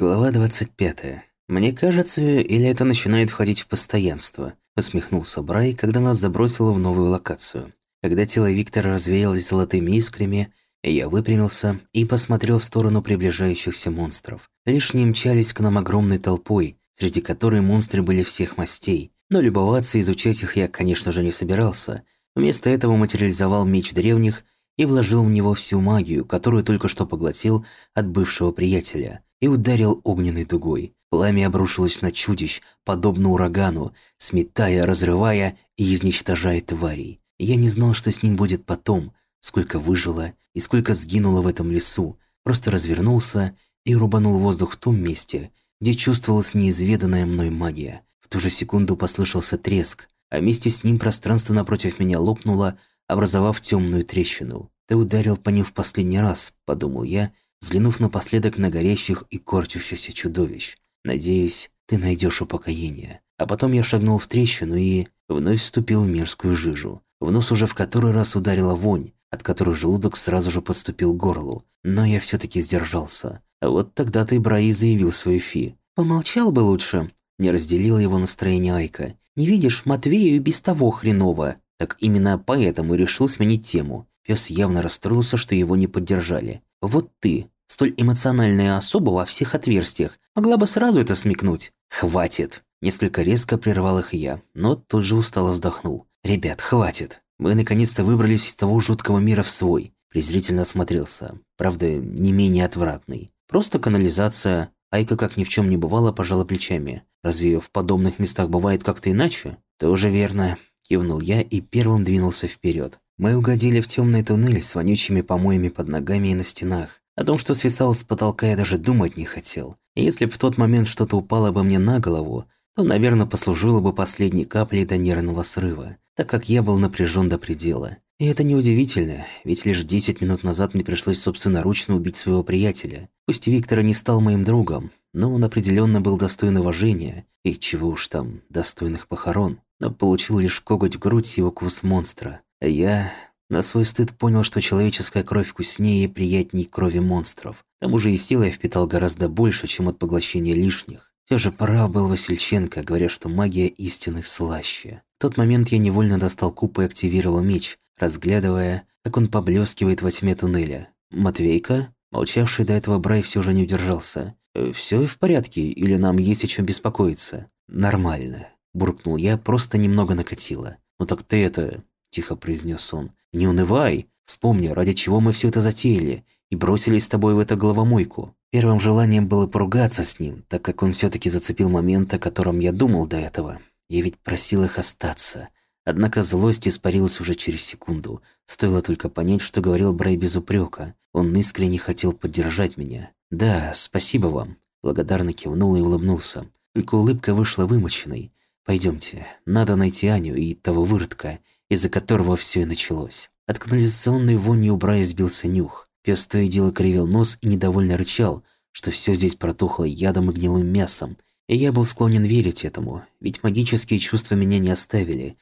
Глава 25. «Мне кажется, или это начинает входить в постоянство?» – усмехнулся Брай, когда нас забросило в новую локацию. Когда тело Виктора развеялось золотыми искрами, я выпрямился и посмотрел в сторону приближающихся монстров. Лишние мчались к нам огромной толпой, среди которой монстры были всех мастей. Но любоваться и изучать их я, конечно же, не собирался. Вместо этого материализовал меч древних и вложил в него всю магию, которую только что поглотил от бывшего приятеля – и ударил огненной дугой. Пламя обрушилось на чудищ, подобно урагану, сметая, разрывая и изничтожая тварей. Я не знал, что с ним будет потом, сколько выжило и сколько сгинуло в этом лесу, просто развернулся и рубанул воздух в том месте, где чувствовалась неизведанная мной магия. В ту же секунду послышался треск, а вместе с ним пространство напротив меня лопнуло, образовав темную трещину. «Ты ударил по ним в последний раз», — подумал я, взглянув напоследок на горящих и корчущихся чудовищ. «Надеюсь, ты найдешь упокоение». А потом я шагнул в трещину и вновь вступил в мерзкую жижу. В нос уже в который раз ударила вонь, от которой желудок сразу же подступил к горлу. Но я все таки сдержался. Вот тогда ты, Браи, заявил свою фи. «Помолчал бы лучше», – не разделила его настроение Айка. «Не видишь, Матвею и без того хреново». Так именно поэтому решил сменить тему. Пес явно расстроился, что его не поддержали. Вот ты, столь эмоциональная особа во всех отверстиях, могла бы сразу это смекнуть. Хватит. Несколько резко прервал их я, но тут же устало вздохнул. Ребят, хватит. Мы наконец-то выбрались из того жуткого мира в свой. Презрительно осмотрелся. Правда, не менее отвратный. Просто канализация. Айка, как ни в чем не бывало, пожала плечами. Разве в подобных местах бывает как-то иначе? Тоже верно. Кивнул я и первым двинулся вперед. Мы угодили в темный туннель с вонючими помоями под ногами и на стенах. О том, что свисал с потолка, я даже думать не хотел. И если бы в тот момент что-то упало бы мне на голову, то, наверное, послужило бы последней каплей до нервного срыва, так как я был напряжен до предела. И это неудивительно, ведь лишь 10 минут назад мне пришлось собственноручно убить своего приятеля. Пусть Виктора не стал моим другом, но он определенно был достоин уважения, и чего уж там, достойных похорон, но получил лишь коготь в грудь и укус монстра. Я на свой стыд понял, что человеческая кровь вкуснее и приятней крови монстров. К тому же и силы я впитал гораздо больше, чем от поглощения лишних. Все же прав был Васильченко, говоря, что магия истинных слаще. В тот момент я невольно достал куб и активировал меч, разглядывая, как он поблескивает во тьме туннеля. «Матвейка?» Молчавший до этого Брай все же не удержался. «Э, «Все в порядке, или нам есть о чем беспокоиться?» «Нормально», – буркнул я, просто немного накатило. «Ну так ты это, – тихо произнес он. «Не унывай! Вспомни, ради чего мы все это затеяли, и бросились с тобой в эту головомойку». Первым желанием было поругаться с ним, так как он все таки зацепил момент, о котором я думал до этого. Я ведь просил их остаться. Однако злость испарилась уже через секунду. Стоило только понять, что говорил Брей без упрека. Он искренне хотел поддержать меня. «Да, спасибо вам». Благодарно кивнул и улыбнулся. Только улыбка вышла вымоченной. Пойдемте, надо найти Аню и того выродка, из-за которого все и началось. От канализационной вони у Брая сбился нюх. Пес то и дело кривил нос и недовольно рычал, что все здесь протухло ядом и гнилым мясом. И я был склонен верить этому, ведь магические чувства меня не оставили.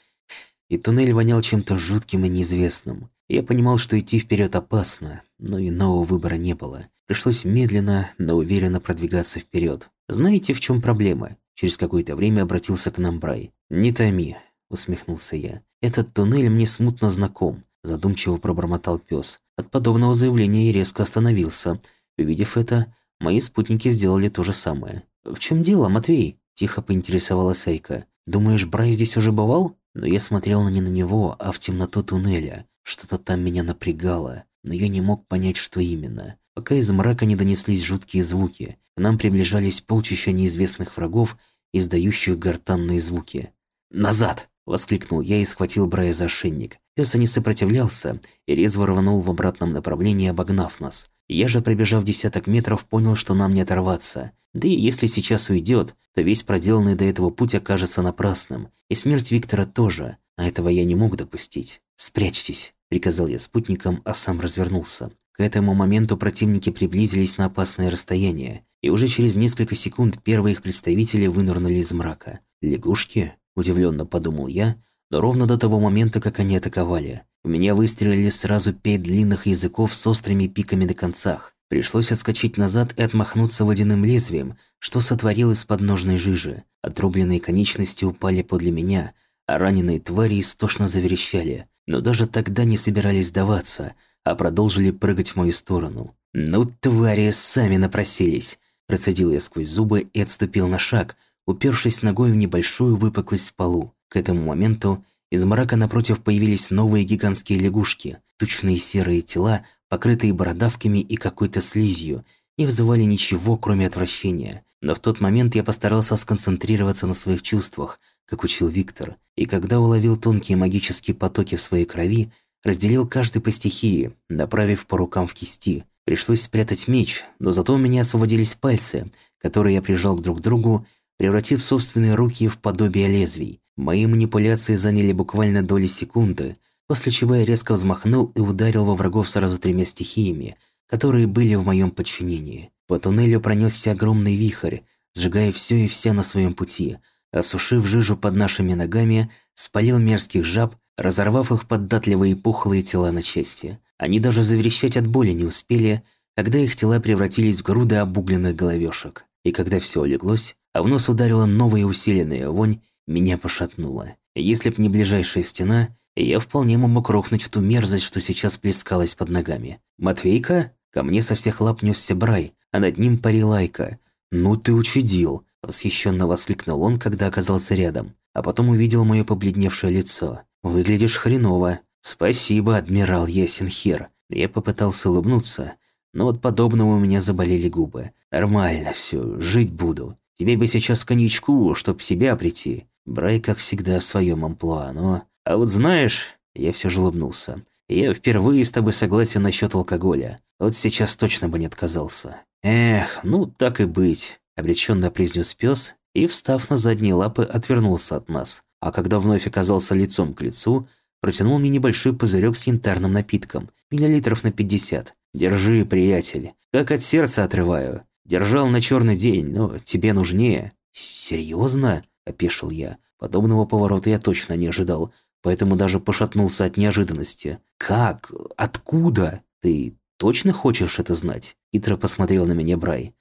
И туннель вонял чем-то жутким и неизвестным. Я понимал, что идти вперед опасно, но иного выбора не было. Пришлось медленно, но уверенно продвигаться вперед. Знаете, в чем проблема? Через какое-то время обратился к нам Брай. «Не томи», — усмехнулся я. «Этот туннель мне смутно знаком», – задумчиво пробормотал пес. От подобного заявления я резко остановился. Увидев это, мои спутники сделали то же самое. «В чем дело, Матвей?» – тихо поинтересовалась Эйка. «Думаешь, Брай здесь уже бывал?» Но я смотрел не на него, а в темноту туннеля. Что-то там меня напрягало, но я не мог понять, что именно. Пока из мрака не донеслись жуткие звуки, к нам приближались полчища неизвестных врагов, издающих гортанные звуки. «Назад!» Воскликнул я и схватил Брая за ошейник. Пёс не сопротивлялся и резво рванул в обратном направлении, обогнав нас. Я же, пробежав десяток метров, понял, что нам не оторваться. Да и если сейчас уйдет, то весь проделанный до этого путь окажется напрасным. И смерть Виктора тоже. А этого я не мог допустить. «Спрячьтесь», – приказал я спутникам, а сам развернулся. К этому моменту противники приблизились на опасное расстояние, и уже через несколько секунд первые их представители вынырнули из мрака. Лягушки? Удивленно подумал я, но ровно до того момента, как они атаковали. В меня выстрелили сразу пять длинных языков с острыми пиками на концах. Пришлось отскочить назад и отмахнуться водяным лезвием, что сотворил из подножной жижи. Отрубленные конечности упали подле меня, а раненые твари истошно заверещали, но даже тогда не собирались сдаваться, а продолжили прыгать в мою сторону. «Ну, твари, сами напросились!» Процедил я сквозь зубы и отступил на шаг, упершись ногой в небольшую выпуклость в полу. К этому моменту из мрака напротив появились новые гигантские лягушки, тучные серые тела, покрытые бородавками и какой-то слизью, не вызывали ничего, кроме отвращения. Но в тот момент я постарался сконцентрироваться на своих чувствах, как учил Виктор, и когда уловил тонкие магические потоки в своей крови, разделил каждый по стихии, направив по рукам в кисти. Пришлось спрятать меч, но зато у меня освободились пальцы, которые я прижал друг к другу, превратив собственные руки в подобие лезвий. Мои манипуляции заняли буквально доли секунды, после чего я резко взмахнул и ударил во врагов сразу тремя стихиями, которые были в моем подчинении. По туннелю пронесся огромный вихрь, сжигая все и вся на своем пути, осушив жижу под нашими ногами, спалил мерзких жаб, разорвав их податливые пухлые тела на части. Они даже заверещать от боли не успели, когда их тела превратились в груды обугленных головешек. И когда все улеглось, а в нос ударила новая усиленная вонь, меня пошатнуло. Если б не ближайшая стена, я вполне мог рухнуть в ту мерзость, что сейчас плескалась под ногами. «Матвейка?» Ко мне со всех лап несся Брай, а над ним парилайка. «Ну ты учудил!» – восхищенно воскликнул он, когда оказался рядом, а потом увидел мое побледневшее лицо. «Выглядишь хреново». «Спасибо, адмирал Ясенхер». Я попытался улыбнуться, но от подобного у меня заболели губы. «Нормально все, жить буду. Тебе бы сейчас коньячку, чтоб себя прийти». Брай, как всегда, в своем амплуа, но... А вот знаешь, я все же улыбнулся. Я впервые с тобой согласен насчет алкоголя. Вот сейчас точно бы не отказался. Эх, ну так и быть, обреченно произнес пес и, встав на задние лапы, отвернулся от нас. А когда вновь оказался лицом к лицу, протянул мне небольшой пузырек с янтарным напитком, миллилитров на 50. Держи, приятель, как от сердца отрываю. Держал на черный день, но тебе нужнее. Серьезно? опешил я. Подобного поворота я точно не ожидал поэтому даже пошатнулся от неожиданности. «Как? Откуда? Ты точно хочешь это знать?» Итра посмотрел на меня Брай.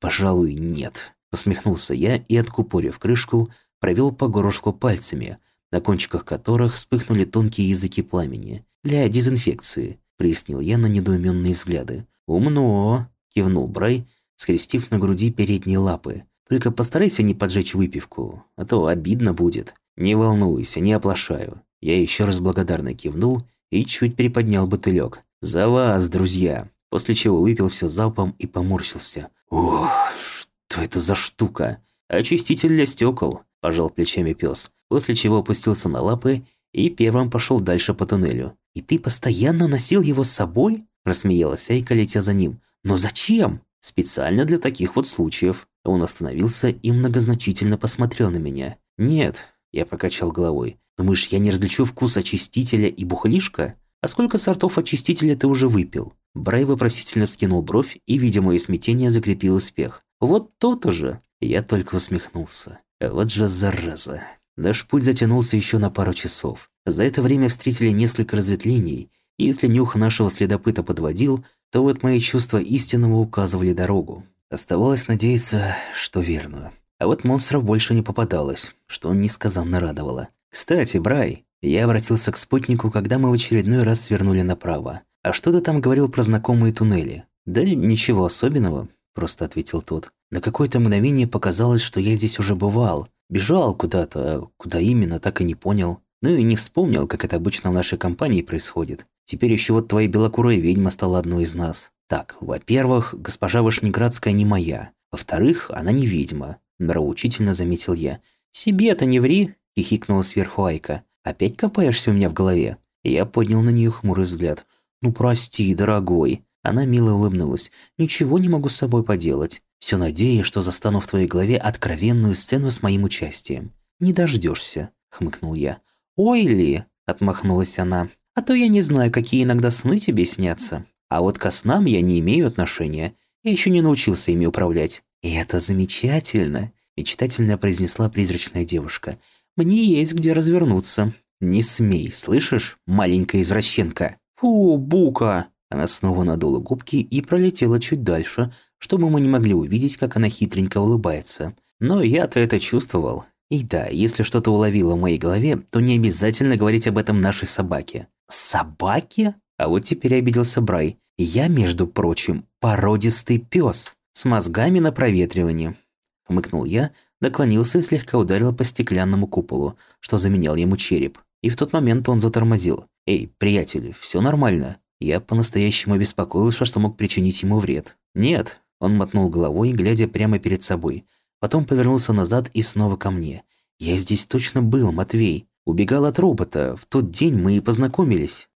«Пожалуй, нет». Посмехнулся я и, откупорив крышку, провел по горошку пальцами, на кончиках которых вспыхнули тонкие языки пламени. «Для дезинфекции», — прояснил я на недоуменные взгляды. «Умно», — кивнул Брай, скрестив на груди передние лапы. «Только постарайся не поджечь выпивку, а то обидно будет». «Не волнуйся, не оплошаю». Я еще раз благодарно кивнул и чуть приподнял бутылек. «За вас, друзья!» После чего выпил все залпом и поморщился. «Ох, что это за штука?» «Очиститель для стекол», – пожал плечами пес. После чего опустился на лапы и первым пошел дальше по туннелю. «И ты постоянно носил его с собой?» – рассмеялась Айка, летя за ним. «Но зачем?» «Специально для таких вот случаев». Он остановился и многозначительно посмотрел на меня. «Нет, я покачал головой. «Думаешь, я не различу вкус очистителя и бухлишка? А сколько сортов очистителя ты уже выпил?» Брай вопросительно вскинул бровь и, видя мое смятение, закрепил успех. «Вот то-то же!» Я только усмехнулся. «Вот же зараза!» Наш путь затянулся еще на пару часов. За это время встретили несколько разветвлений, если нюх нашего следопыта подводил, то вот мои чувства истинного указывали дорогу. Оставалось надеяться, что верную. А вот монстров больше не попадалось, что несказанно радовало. «Кстати, Брай, я обратился к спутнику, когда мы в очередной раз свернули направо. А что ты там говорил про знакомые туннели?» «Да ничего особенного», – просто ответил тот. На какое-то мгновение показалось, что я здесь уже бывал. Бежал куда-то, а куда именно, так и не понял. Ну и не вспомнил, как это обычно в нашей компании происходит. Теперь еще вот твоя белокурая ведьма стала одной из нас. Так, во-первых, госпожа Вышнеградская не моя. Во-вторых, она не ведьма. Нравоучительно заметил я. «Себе-то не ври!» – хихикнула сверху Айка. «Опять копаешься у меня в голове?» Я поднял на нее хмурый взгляд. «Ну прости, дорогой!» Она мило улыбнулась. «Ничего не могу с собой поделать. Все надеюсь, что застану в твоей голове откровенную сцену с моим участием». «Не дождешься», — хмыкнул я. «Ой ли!» — отмахнулась она. «А то я не знаю, какие иногда сны тебе снятся. А вот ко снам я не имею отношения. Я еще не научился ими управлять. «И это замечательно!» – мечтательно произнесла призрачная девушка. «Мне есть где развернуться». «Не смей, слышишь, маленькая извращенка?» «Фу, Бука!» Она снова надула губки и пролетела чуть дальше, чтобы мы не могли увидеть, как она хитренько улыбается. Но я-то это чувствовал. И да, если что-то уловило в моей голове, то не обязательно говорить об этом нашей собаке. Собаке? А вот теперь обиделся Брай. Я, между прочим, породистый пес с мозгами на проветривание. Хмыкнул я, наклонился и слегка ударил по стеклянному куполу, что заменял ему череп. И в тот момент он затормозил. «Эй, приятель, все нормально?» Я по-настоящему беспокоился, что мог причинить ему вред. «Нет», – он мотнул головой, глядя прямо перед собой. Потом повернулся назад и снова ко мне. «Я здесь точно был, Матвей. Убегал от робота. В тот день мы и познакомились».